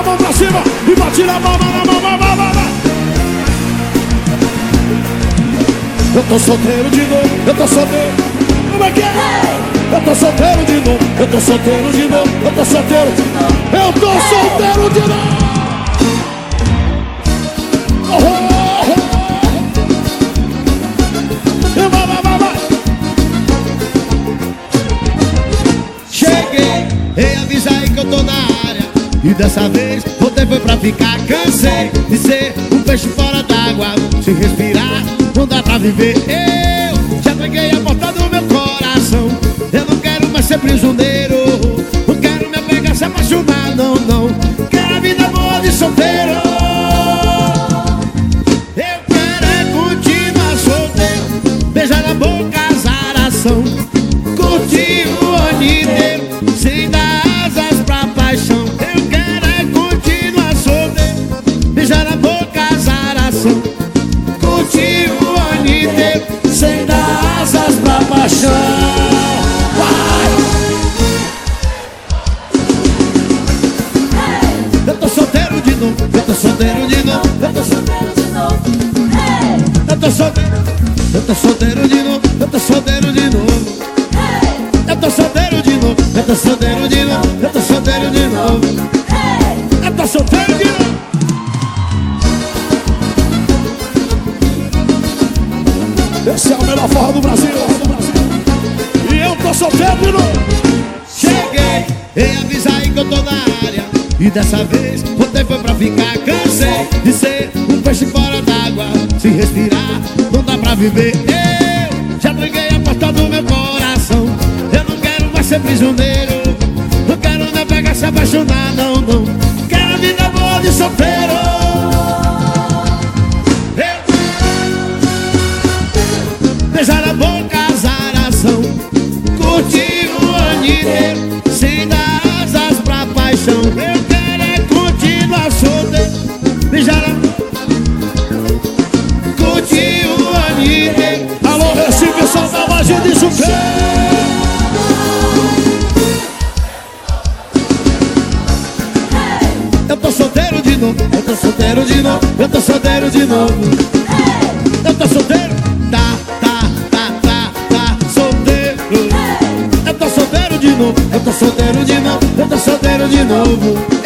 a mão pra cima e bate na mão, na mão, na mão. Eu tô solteiro de novo, eu tô solteiro. Como é que é? Eu tô solteiro de novo, eu tô solteiro de novo, eu tô solteiro. Eu tô solteiro de novo. E dessa vez voltei foi pra ficar Cansei de ser um peixe fora d'água Se respirar, não dá pra viver. Eu já peguei a porta do meu coração. Eu não quero mais ser prisioneiro. Não quero me apegar, se apaixonar, não, não. Quero a vida boa de solteiro Beijar na boca, azaração Curtir o ano inteiro Sem dar asas pra paixão Eu tô solteiro de novo, eu tô solteiro de novo, eu tô solteiro de novo. Eu tô solteiro, eu tô solteiro de novo, eu tô solteiro de novo. Eu tô solteiro de novo, eu tô solteiro de novo, eu tô solteiro de novo. Eu tô solteiro de novo. Esse é o melhor forró do Brasil. E eu tô solteiro. Cheguei, ei, avisa que eu tô na área. E dessa vez voltei foi pra ficar. Cansei de ser um peixe fora d'água. Se respirar, não dá pra viver. Eu já tranquei a porta do meu coração. Eu não quero mais ser prisioneiro. Não quero nem pegar, se apaixonar, não, não. Quero vida boa de solteiro. Alô, Recife, saudade de solteiro. Eu tô solteiro de novo Eu tô solteiro de novo Eu tô solteiro de novo. Eu tô solteiro Tá, tá, tá, tá, tá Solteiro. Eu tô solteiro de novo Eu tô solteiro de novo Eu tô solteiro de novo